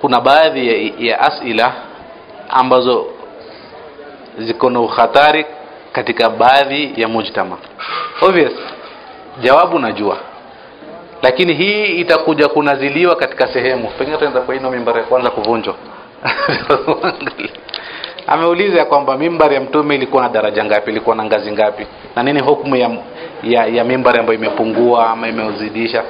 kuna baadhi ya, ya asila ambazo ziko na uhatari katika baadhi ya mujtama. Obvious jawabu najua. Lakini hii itakuja kunaziliwa katika sehemu. Pengine tuanza kwa ino mimbari ya kwanza kuvunjwa. Ameuliza kwamba mimbari ya mtume ilikuwa na daraja ngapi ilikuwa na ngazi ngapi? Na nini hukumu ya, ya, ya mimbari ambayo imepungua ama imeuzidisha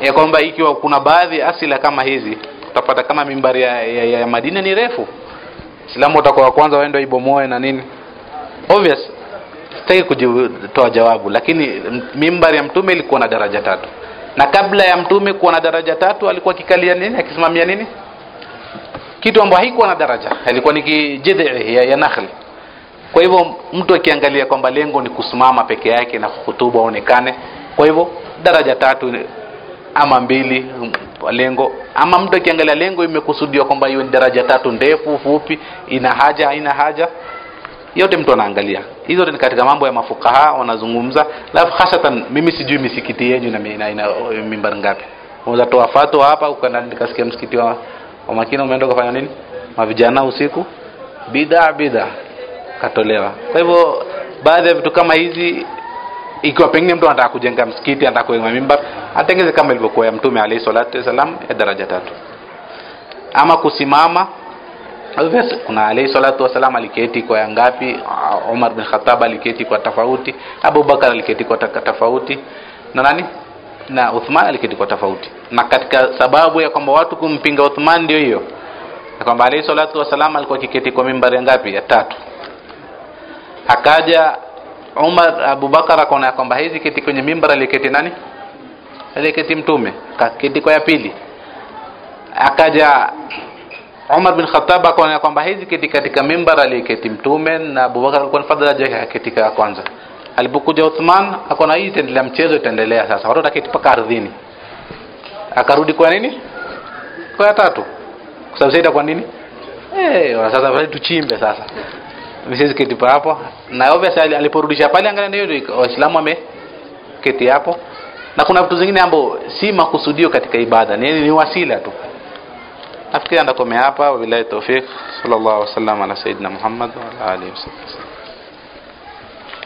ya kwamba ikiwa kuna baadhi ya asila kama hizi utapata kama mimbari ya, ya, ya madina ni refu. Islamu utakuwa wa kwanza waende ibomoe na nini? Obvious. Sitaki kujitoa jawabu lakini mimbari ya mtume ilikuwa na daraja tatu. Na kabla ya mtume kuwa na daraja tatu alikuwa akikalia nini? Akisimamia nini? Kitu ambacho haikuwa na daraja alikuwa ni kijidhi ya, ya nakhli kwa hivyo mtu akiangalia kwamba lengo ni kusimama peke yake na hutuba aonekane. Kwa hivyo daraja tatu ama mbili lengo ama mtu akiangalia lengo imekusudiwa kwamba hiyo ni daraja tatu ndefu fupi ina haja haina haja yote mtu anaangalia. Hizo ni katika mambo ya mafukaha wanazungumza. Alafu hasatan mimi sijui misikiti yenyu ina, ina, ina mimbar ngapi. Unaweza toa fatwa hapa ukaenda nikasikia msikiti wa, wa makina umeenda kufanya nini? Mavijana usiku. Bid'a bidhaa katolewa. Kwa hivyo baadhi ya vitu kama hizi ikiwa pengine mtu anataka kujenga msikiti anataka kujenga mimbar atengeze kama ilivyokuwa ya mtume alayhi salatu wasalam ya daraja tatu. Ama kusimama. Kuna alayhi salatu wasalam aliketi kwa ngapi? Umar bin Khattab aliketi kwa tofauti. Abu Bakar aliketi kwa tofauti. Na nani? Na Uthman aliketi kwa tofauti. Na katika sababu ya kwamba watu kumpinga Uthman ndio hiyo. Na kwamba alayhi salatu wasalam alikuwa kiketi kwa mimbari ya ngapi? Ya tatu. Akaja Umar Abu Bakar akaona kwamba hizi kiti kwenye mimbari aliketi nani aliketi mtume kaketi kwa ya pili. Akaja Umar bin Khattab akaona kwamba hizi kiti katika mimbar aliketi mtume na Abu Bakar alikuwa fadhila yake katika ya kwanza. Alipokuja Uthman akaona hii itaendelea mchezo itaendelea sasa. Watu wataketi paka ardhini. Akarudi kwa nini? Kwa ya tatu. Kwa sababu sasa kwa nini? Eh sasa tuchimbe sasa. Msisi kiti hapo. Na obviously aliporudisha pale angalia ndio waislamu wame kiti hapo na kuna vitu zingine ambao si makusudio katika ibada ni, ni wasila tu. Nafikiri ndakomea hapa. Wabillahi tawfik sallallahu alaihi wasallam ala sayyidina muhammad wa ala alihi wasallam